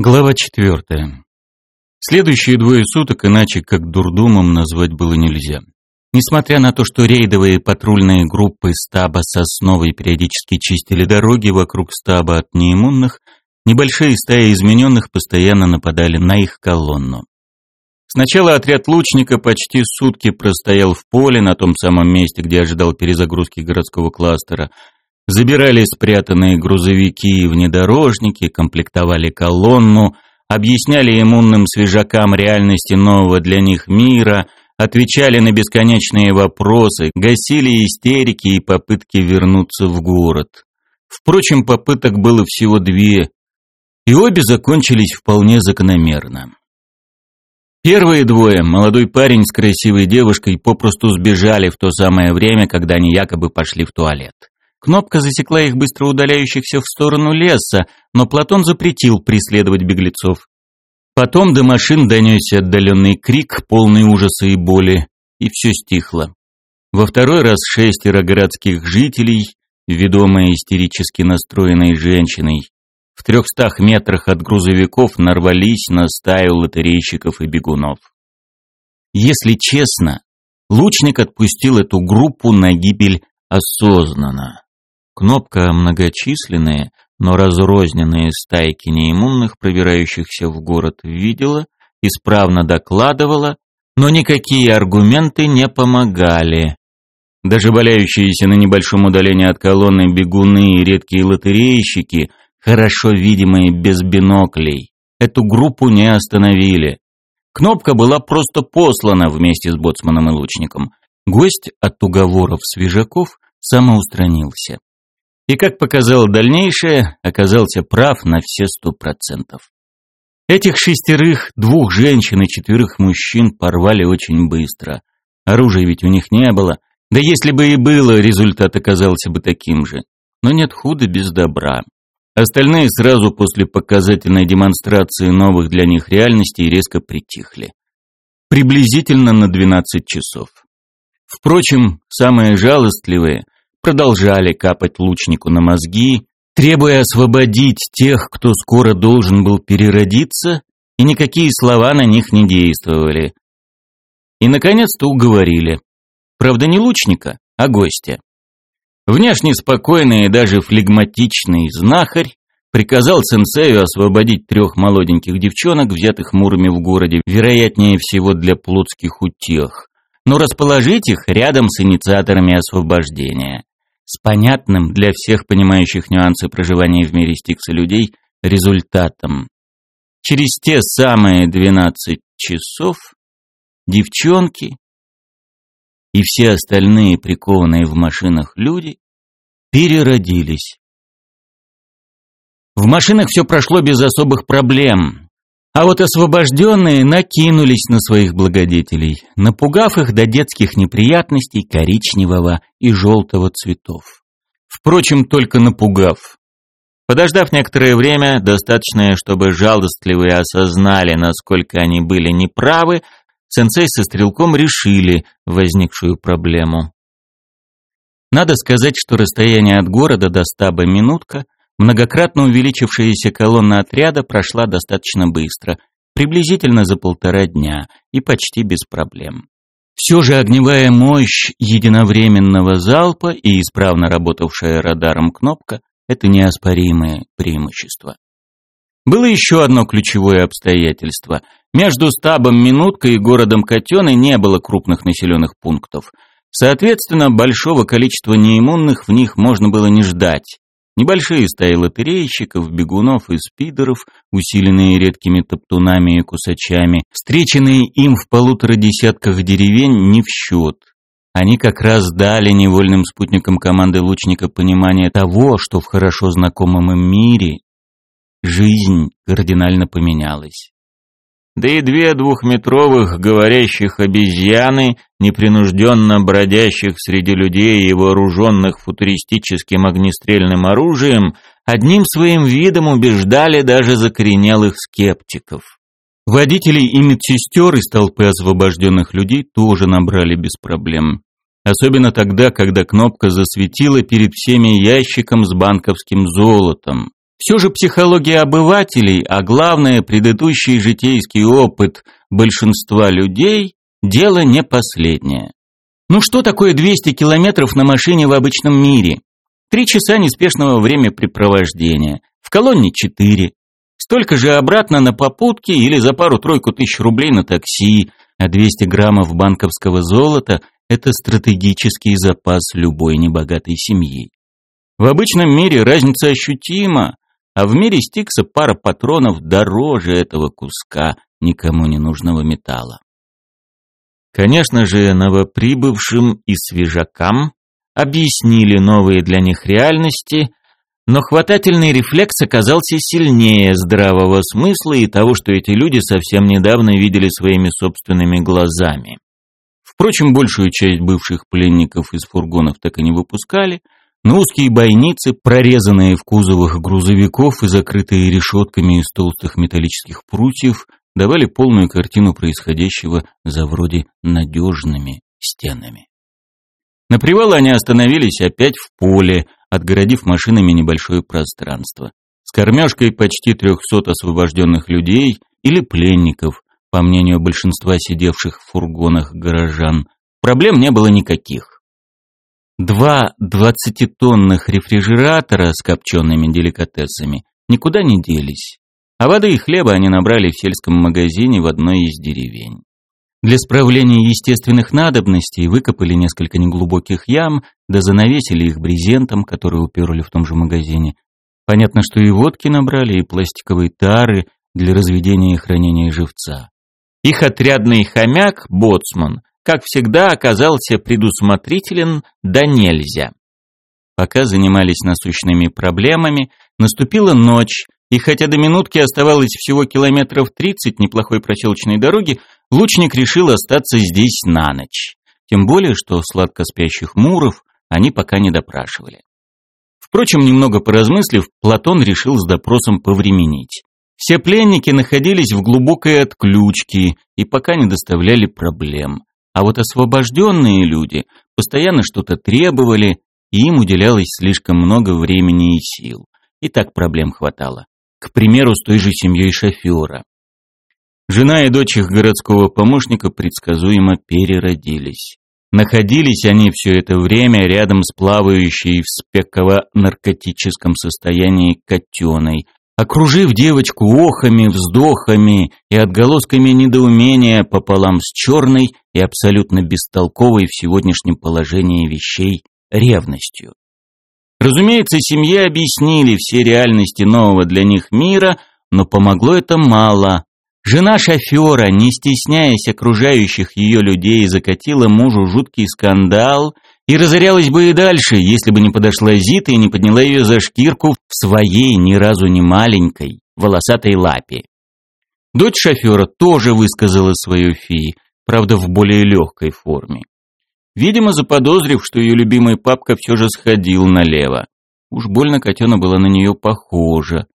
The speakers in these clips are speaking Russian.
Глава четвертая. Следующие двое суток иначе как дурдомом назвать было нельзя. Несмотря на то, что рейдовые патрульные группы стаба Сосновой периодически чистили дороги вокруг стаба от неиммунных, небольшие стаи измененных постоянно нападали на их колонну. Сначала отряд лучника почти сутки простоял в поле на том самом месте, где ожидал перезагрузки городского кластера, Забирали спрятанные грузовики и внедорожники, комплектовали колонну, объясняли иммунным свежакам реальности нового для них мира, отвечали на бесконечные вопросы, гасили истерики и попытки вернуться в город. Впрочем, попыток было всего две, и обе закончились вполне закономерно. Первые двое, молодой парень с красивой девушкой, попросту сбежали в то самое время, когда они якобы пошли в туалет. Кнопка засекла их быстро удаляющихся в сторону леса, но Платон запретил преследовать беглецов. Потом до машин донесся отдаленный крик, полный ужаса и боли, и все стихло. Во второй раз шестеро городских жителей, ведомые истерически настроенной женщиной, в трехстах метрах от грузовиков нарвались на стаю лотерейщиков и бегунов. Если честно, лучник отпустил эту группу на гибель осознанно. Кнопка многочисленные, но разрозненные стайки неиммунных, пробирающихся в город, видела, исправно докладывала, но никакие аргументы не помогали. Даже валяющиеся на небольшом удалении от колонны бегуны и редкие лотерейщики, хорошо видимые без биноклей, эту группу не остановили. Кнопка была просто послана вместе с боцманом и лучником. Гость от уговоров свежаков самоустранился и, как показало дальнейшее, оказался прав на все сто процентов. Этих шестерых, двух женщин и четверых мужчин порвали очень быстро. Оружия ведь у них не было. Да если бы и было, результат оказался бы таким же. Но нет худа без добра. Остальные сразу после показательной демонстрации новых для них реальностей резко притихли. Приблизительно на 12 часов. Впрочем, самые жалостливые – продолжали капать лучнику на мозги, требуя освободить тех, кто скоро должен был переродиться, и никакие слова на них не действовали. И, наконец-то, уговорили. Правда, не лучника, а гостя. Внешне спокойный и даже флегматичный знахарь приказал сенсею освободить трех молоденьких девчонок, взятых мурами в городе, вероятнее всего для плотских утех, но расположить их рядом с инициаторами освобождения с понятным для всех понимающих нюансы проживания в мире Стикса людей результатом. Через те самые 12 часов девчонки и все остальные прикованные в машинах люди переродились. В машинах все прошло без особых проблем. А вот освобожденные накинулись на своих благодетелей, напугав их до детских неприятностей коричневого и желтого цветов. Впрочем, только напугав. Подождав некоторое время, достаточное, чтобы жалостливые осознали, насколько они были неправы, сенсей со стрелком решили возникшую проблему. Надо сказать, что расстояние от города до стаба минутка – Многократно увеличившаяся колонна отряда прошла достаточно быстро, приблизительно за полтора дня, и почти без проблем. Все же огневая мощь единовременного залпа и исправно работавшая радаром кнопка – это неоспоримое преимущество. Было еще одно ключевое обстоятельство. Между стабом Минутка и городом Котены не было крупных населенных пунктов. Соответственно, большого количества неиммунных в них можно было не ждать. Небольшие стаи лотерейщиков, бегунов и спидеров, усиленные редкими топтунами и кусачами, встреченные им в полутора десятках деревень, не в счет. Они как раз дали невольным спутникам команды лучника понимание того, что в хорошо знакомом им мире жизнь кардинально поменялась да и две двухметровых говорящих обезьяны, непринужденно бродящих среди людей и вооруженных футуристическим огнестрельным оружием, одним своим видом убеждали даже закоренелых скептиков. Водителей и медсестер из толпы освобожденных людей тоже набрали без проблем. Особенно тогда, когда кнопка засветила перед всеми ящиком с банковским золотом. Все же психология обывателей, а главное предыдущий житейский опыт большинства людей – дело не последнее. Ну что такое 200 километров на машине в обычном мире? Три часа неспешного времяпрепровождения. В колонне четыре. Столько же обратно на попутке или за пару-тройку тысяч рублей на такси, а 200 граммов банковского золота – это стратегический запас любой небогатой семьи. В обычном мире разница ощутима, а в мире Стикса пара патронов дороже этого куска никому не нужного металла. Конечно же, новоприбывшим и свежакам объяснили новые для них реальности, но хватательный рефлекс оказался сильнее здравого смысла и того, что эти люди совсем недавно видели своими собственными глазами. Впрочем, большую часть бывших пленников из фургонов так и не выпускали, но узкие бойницы, прорезанные в кузовах грузовиков и закрытые решетками из толстых металлических прутьев, давали полную картину происходящего за вроде надежными стенами. На привал они остановились опять в поле, отгородив машинами небольшое пространство. С кормежкой почти трехсот освобожденных людей или пленников, по мнению большинства сидевших в фургонах горожан, проблем не было никаких. Два двадцатитонных рефрижератора с копчеными деликатесами никуда не делись, а воды и хлеба они набрали в сельском магазине в одной из деревень. Для справления естественных надобностей выкопали несколько неглубоких ям, да занавесили их брезентом, который уперли в том же магазине. Понятно, что и водки набрали, и пластиковые тары для разведения и хранения живца. Их отрядный хомяк, боцман, как всегда оказался предусмотрителен да нельзя. Пока занимались насущными проблемами, наступила ночь, и хотя до минутки оставалось всего километров тридцать неплохой проселочной дороги, лучник решил остаться здесь на ночь. Тем более, что сладко спящих муров они пока не допрашивали. Впрочем, немного поразмыслив, Платон решил с допросом повременить. Все пленники находились в глубокой отключке и пока не доставляли проблем. А вот освобожденные люди постоянно что-то требовали, и им уделялось слишком много времени и сил. И так проблем хватало. К примеру, с той же семьей шофера. Жена и дочь их городского помощника предсказуемо переродились. Находились они все это время рядом с плавающей в спеково-наркотическом состоянии котеной, окружив девочку охами, вздохами и отголосками недоумения пополам с черной и абсолютно бестолковой в сегодняшнем положении вещей ревностью. Разумеется, семье объяснили все реальности нового для них мира, но помогло это мало. Жена шофера, не стесняясь окружающих ее людей, закатила мужу жуткий скандал и разорялась бы и дальше, если бы не подошла Зита и не подняла ее за шкирку в своей ни разу не маленькой волосатой лапе. Дочь шофера тоже высказала свою фи, правда в более легкой форме. Видимо, заподозрив, что ее любимый папка все же сходил налево. Уж больно котена была на нее похожа.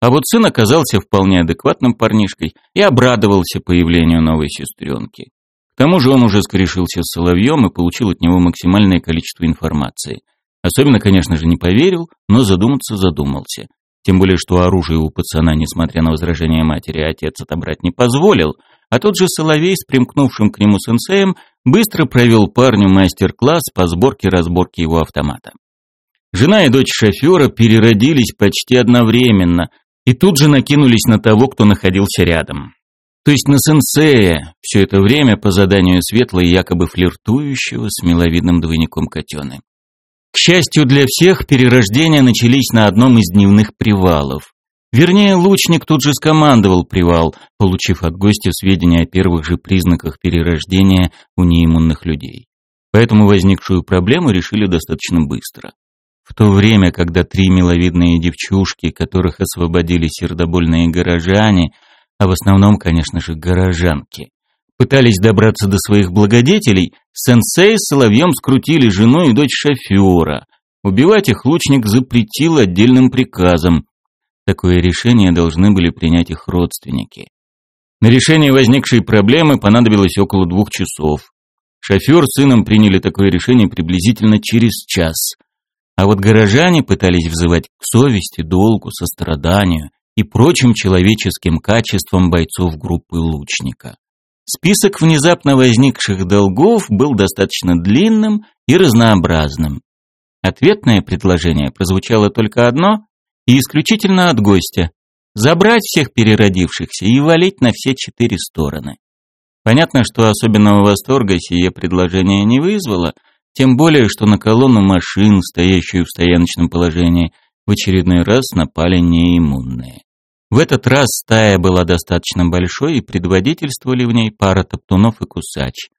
А вот сын оказался вполне адекватным парнишкой и обрадовался появлению новой сестренки. К тому же он уже скорешился с Соловьем и получил от него максимальное количество информации. Особенно, конечно же, не поверил, но задуматься задумался. Тем более, что оружие у пацана, несмотря на возражение матери, отец отобрать не позволил, а тот же Соловей с примкнувшим к нему сенсеем быстро провел парню мастер-класс по сборке-разборке его автомата. Жена и дочь шофера переродились почти одновременно и тут же накинулись на того, кто находился рядом. То есть на сенсея, все это время по заданию Светлой якобы флиртующего с миловидным двойником котены. К счастью для всех, перерождения начались на одном из дневных привалов. Вернее, лучник тут же скомандовал привал, получив от гостя сведения о первых же признаках перерождения у неиммунных людей. Поэтому возникшую проблему решили достаточно быстро. В то время, когда три миловидные девчушки, которых освободили сердобольные горожане, а в основном, конечно же, горожанки, пытались добраться до своих благодетелей, сенсей с Соловьем скрутили жену и дочь шофера. Убивать их лучник запретил отдельным приказом, Такое решение должны были принять их родственники. На решение возникшей проблемы понадобилось около двух часов. Шофер с сыном приняли такое решение приблизительно через час. А вот горожане пытались взывать к совести, долгу, состраданию и прочим человеческим качествам бойцов группы лучника. Список внезапно возникших долгов был достаточно длинным и разнообразным. Ответное предложение прозвучало только одно и исключительно от гостя – забрать всех переродившихся и валить на все четыре стороны. Понятно, что особенного восторга сие предложение не вызвало, тем более, что на колонну машин, стоящую в стояночном положении, в очередной раз напали неиммунные. В этот раз стая была достаточно большой, и предводительствовали в ней пара топтунов и кусач.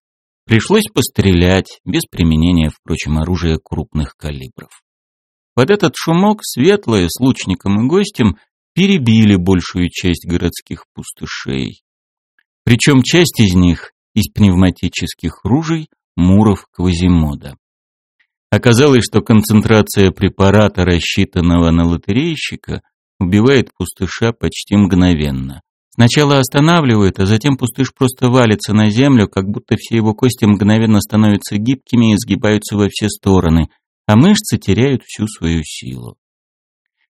Пришлось пострелять, без применения, впрочем, оружия крупных калибров. Под этот шумок светлые с лучником и гостем перебили большую часть городских пустышей. Причем часть из них из пневматических ружей Муров Квазимода. Оказалось, что концентрация препарата, рассчитанного на лотерейщика, убивает пустыша почти мгновенно. Сначала останавливает, а затем пустыш просто валится на землю, как будто все его кости мгновенно становятся гибкими и сгибаются во все стороны, а мышцы теряют всю свою силу.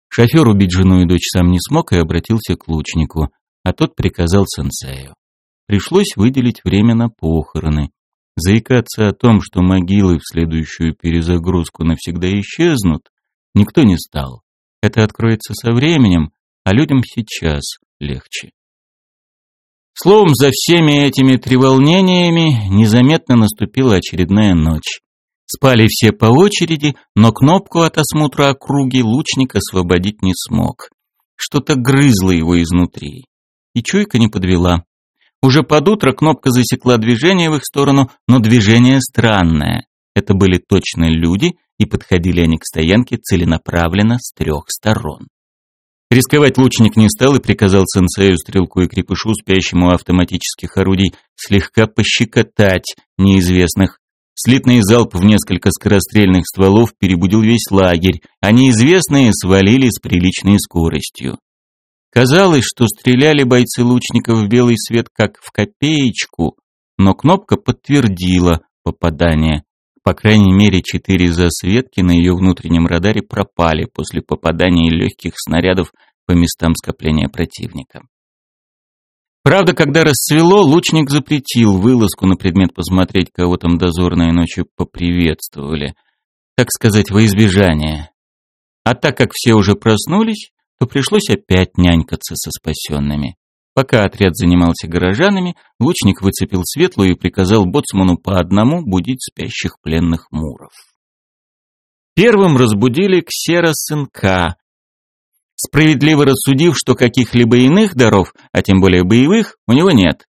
Шофер убить жену и дочь сам не смог и обратился к лучнику, а тот приказал сенсею. Пришлось выделить время на похороны. Заикаться о том, что могилы в следующую перезагрузку навсегда исчезнут, никто не стал. Это откроется со временем, а людям сейчас легче. Словом, за всеми этими треволнениями незаметно наступила очередная ночь. Спали все по очереди, но кнопку от осмотра округи лучник освободить не смог. Что-то грызло его изнутри. И чуйка не подвела. Уже под утро кнопка засекла движение в их сторону, но движение странное. Это были точно люди, и подходили они к стоянке целенаправленно с трех сторон. Рисковать лучник не стал и приказал сенсею, стрелку и крепышу, спящему автоматических орудий, слегка пощекотать неизвестных. Слитный залп в несколько скорострельных стволов перебудил весь лагерь, а неизвестные свалили с приличной скоростью. Казалось, что стреляли бойцы лучников в белый свет как в копеечку, но кнопка подтвердила попадание. По крайней мере, четыре засветки на ее внутреннем радаре пропали после попадания легких снарядов по местам скопления противника. Правда, когда расцвело, лучник запретил вылазку на предмет посмотреть, кого там дозорные ночью поприветствовали, так сказать, во избежание. А так как все уже проснулись, то пришлось опять нянькаться со спасенными. Пока отряд занимался горожанами, лучник выцепил светлую и приказал боцману по одному будить спящих пленных муров. Первым разбудили ксера сынка, справедливо рассудив, что каких-либо иных даров, а тем более боевых, у него нет.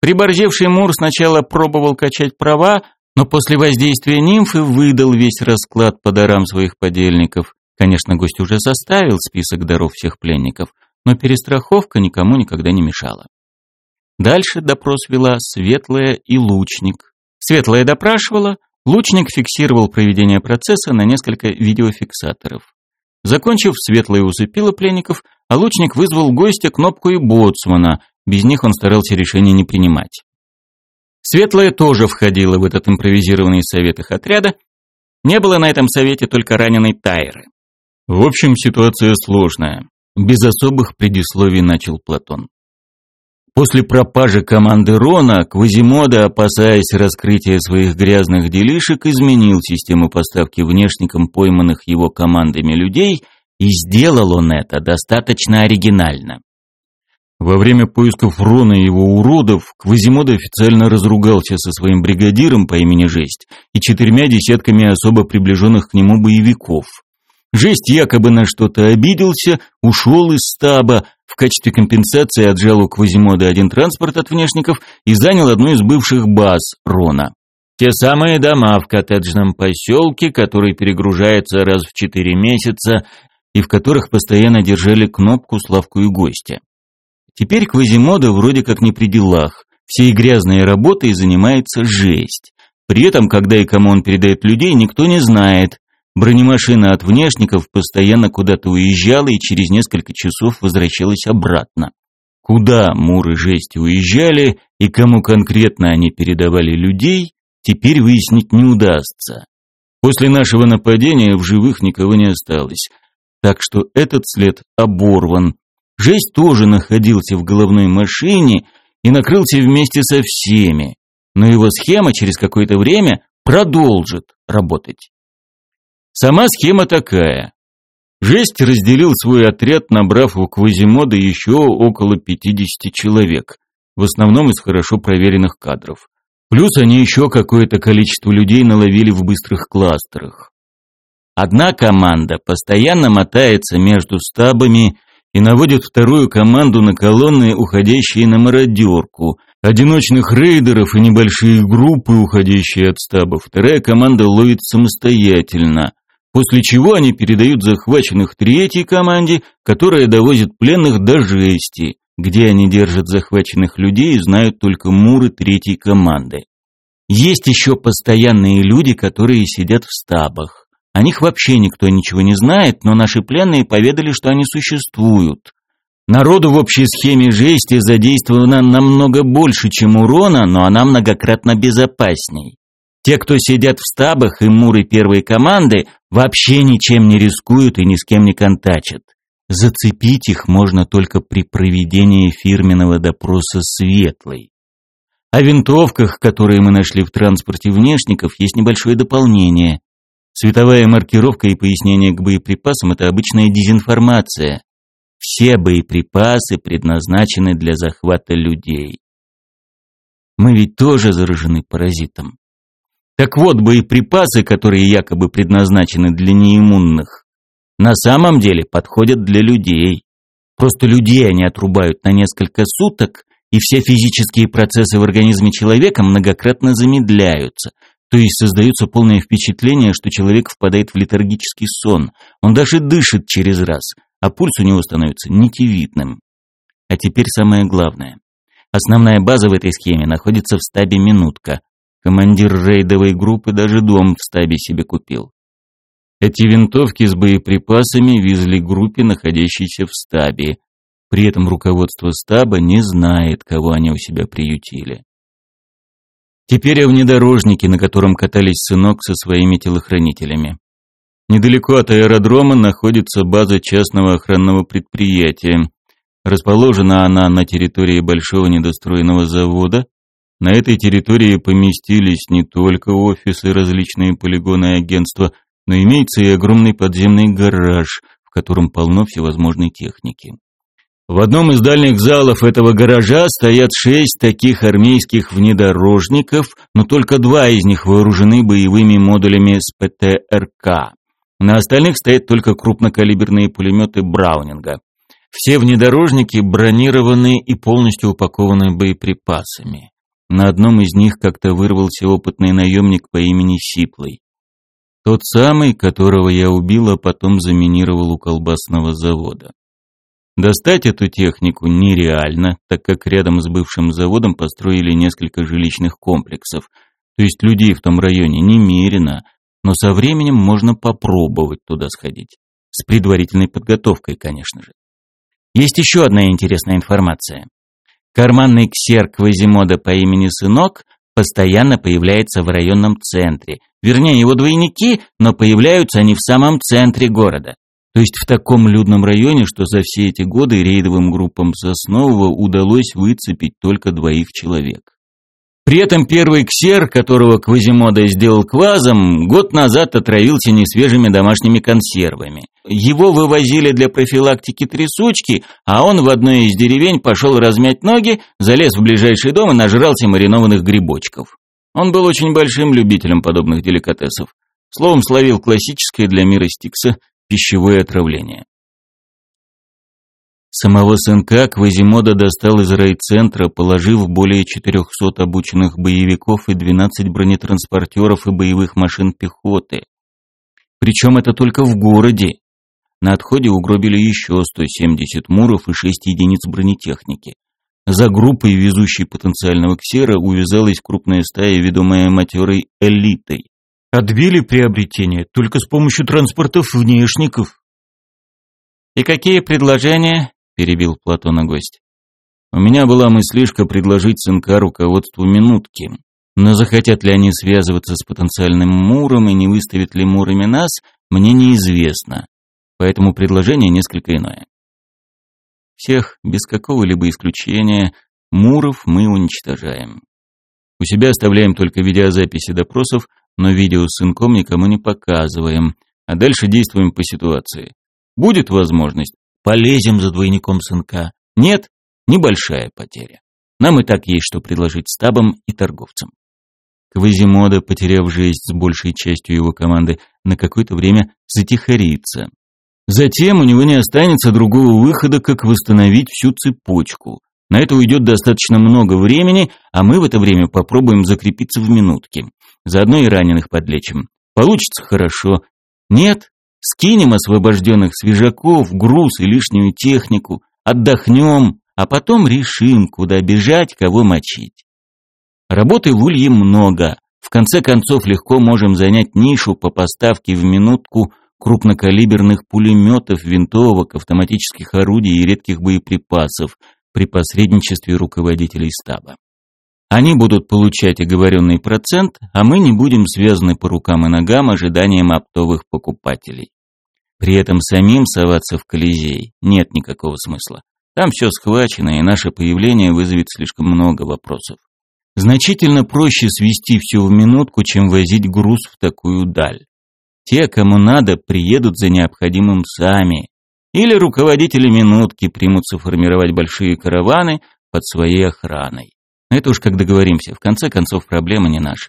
Приборзевший мур сначала пробовал качать права, но после воздействия нимфы выдал весь расклад по дарам своих подельников. Конечно, гость уже составил список даров всех пленников – но перестраховка никому никогда не мешала. Дальше допрос вела Светлая и Лучник. Светлая допрашивала, Лучник фиксировал проведение процесса на несколько видеофиксаторов. Закончив, Светлая усыпила пленников, а Лучник вызвал гостя, кнопку и боцмана. Без них он старался решения не принимать. Светлая тоже входила в этот импровизированный совет их отряда. Не было на этом совете только раненой Тайры. В общем, ситуация сложная. Без особых предисловий начал Платон. После пропажи команды Рона, Квазимода, опасаясь раскрытия своих грязных делишек, изменил систему поставки внешникам пойманных его командами людей, и сделал он это достаточно оригинально. Во время поисков Рона и его уродов Квазимода официально разругался со своим бригадиром по имени Жесть и четырьмя десятками особо приближенных к нему боевиков – Жесть якобы на что-то обиделся, ушел из стаба, в качестве компенсации отжал у Квазимода один транспорт от внешников и занял одну из бывших баз Рона. Те самые дома в коттеджном поселке, который перегружается раз в четыре месяца и в которых постоянно держали кнопку Славку и гостя. Теперь Квазимода вроде как не при делах, всей грязной работой занимается жесть. При этом, когда и кому он передает людей, никто не знает, Бронемашина от внешников постоянно куда-то уезжала и через несколько часов возвращалась обратно. Куда Муры жести уезжали и кому конкретно они передавали людей, теперь выяснить не удастся. После нашего нападения в живых никого не осталось. Так что этот след оборван. Жесть тоже находился в головной машине и накрылся вместе со всеми. Но его схема через какое-то время продолжит работать. Сама схема такая. Жесть разделил свой отряд, набрав у Квазимода еще около 50 человек, в основном из хорошо проверенных кадров. Плюс они еще какое-то количество людей наловили в быстрых кластерах. Одна команда постоянно мотается между стабами и наводит вторую команду на колонны, уходящие на мародерку, одиночных рейдеров и небольшие группы, уходящие от стабов. Вторая команда ловит самостоятельно, после чего они передают захваченных третьей команде, которая довозит пленных до жести, где они держат захваченных людей и знают только муры третьей команды. Есть еще постоянные люди, которые сидят в стабах. О них вообще никто ничего не знает, но наши пленные поведали, что они существуют. Народу в общей схеме жести задействовано намного больше, чем урона, но она многократно безопасней. Те, кто сидят в стабах и муры первой команды, вообще ничем не рискуют и ни с кем не контачат. Зацепить их можно только при проведении фирменного допроса светлой. О винтовках, которые мы нашли в транспорте внешников, есть небольшое дополнение. Световая маркировка и пояснение к боеприпасам – это обычная дезинформация. Все боеприпасы предназначены для захвата людей. Мы ведь тоже заражены паразитом. Так вот, боеприпасы, которые якобы предназначены для неиммунных, на самом деле подходят для людей. Просто людей они отрубают на несколько суток, и все физические процессы в организме человека многократно замедляются. То есть создается полное впечатление, что человек впадает в летаргический сон. Он даже дышит через раз, а пульс у него становится нитевидным. А теперь самое главное. Основная база в этой схеме находится в стабе «Минутка». Командир рейдовой группы даже дом в стабе себе купил. Эти винтовки с боеприпасами везли группе, находящейся в стабе. При этом руководство стаба не знает, кого они у себя приютили. Теперь о внедорожнике, на котором катались сынок со своими телохранителями. Недалеко от аэродрома находится база частного охранного предприятия. Расположена она на территории большого недостроенного завода. На этой территории поместились не только офисы, различные полигоны и агентства, но имеется и огромный подземный гараж, в котором полно всевозможной техники. В одном из дальних залов этого гаража стоят шесть таких армейских внедорожников, но только два из них вооружены боевыми модулями с ПТРК. На остальных стоят только крупнокалиберные пулеметы Браунинга. Все внедорожники бронированы и полностью упакованы боеприпасами. На одном из них как-то вырвался опытный наемник по имени Сиплый. Тот самый, которого я убил, а потом заминировал у колбасного завода. Достать эту технику нереально, так как рядом с бывшим заводом построили несколько жилищных комплексов. То есть людей в том районе немерено, но со временем можно попробовать туда сходить. С предварительной подготовкой, конечно же. Есть еще одна интересная информация. Карманный ксер Квазимода по имени Сынок постоянно появляется в районном центре. Вернее, его двойники, но появляются они в самом центре города. То есть в таком людном районе, что за все эти годы рейдовым группам Соснового удалось выцепить только двоих человек. При этом первый ксер, которого Квазимода сделал квазом, год назад отравился несвежими домашними консервами. Его вывозили для профилактики трясучки, а он в одной из деревень пошел размять ноги, залез в ближайший дом и нажрался маринованных грибочков. Он был очень большим любителем подобных деликатесов. Словом, словил классическое для мира Стикса пищевое отравление. Самого сынка Квазимода достал из райцентра, положив более 400 обученных боевиков и 12 бронетранспортеров и боевых машин пехоты. Причем это только в городе. На отходе угробили еще 170 муров и 6 единиц бронетехники. За группой, везущей потенциального ксера, увязалась крупная стая, ведомая матерой элитой. Отбили приобретение только с помощью транспортов внешников. «И какие предложения?» – перебил Платона гость. «У меня была мыслишка предложить сынка руководству минутки. Но захотят ли они связываться с потенциальным Муром и не выставят ли Мурами нас, мне неизвестно. Поэтому предложение несколько иное. Всех, без какого-либо исключения, Муров мы уничтожаем. У себя оставляем только видеозаписи допросов, но видео с сынком никому не показываем, а дальше действуем по ситуации. Будет возможность, полезем за двойником сынка. Нет, небольшая потеря. Нам и так есть что предложить стабам и торговцам. Квазимода, потеряв жизнь с большей частью его команды, на какое-то время затихарится. Затем у него не останется другого выхода, как восстановить всю цепочку. На это уйдет достаточно много времени, а мы в это время попробуем закрепиться в минутке. Заодно и раненых подлечим. Получится хорошо. Нет, скинем освобожденных свежаков, груз и лишнюю технику, отдохнем, а потом решим, куда бежать, кого мочить. Работы в Улье много. В конце концов, легко можем занять нишу по поставке в минутку крупнокалиберных пулеметов, винтовок, автоматических орудий и редких боеприпасов при посредничестве руководителей стаба. Они будут получать оговоренный процент, а мы не будем связаны по рукам и ногам ожиданием оптовых покупателей. При этом самим соваться в Колизей нет никакого смысла. Там все схвачено, и наше появление вызовет слишком много вопросов. Значительно проще свести все в минутку, чем возить груз в такую даль. Те, кому надо, приедут за необходимым сами. Или руководители минутки примутся формировать большие караваны под своей охраной. Это уж как договоримся, в конце концов проблема не наша.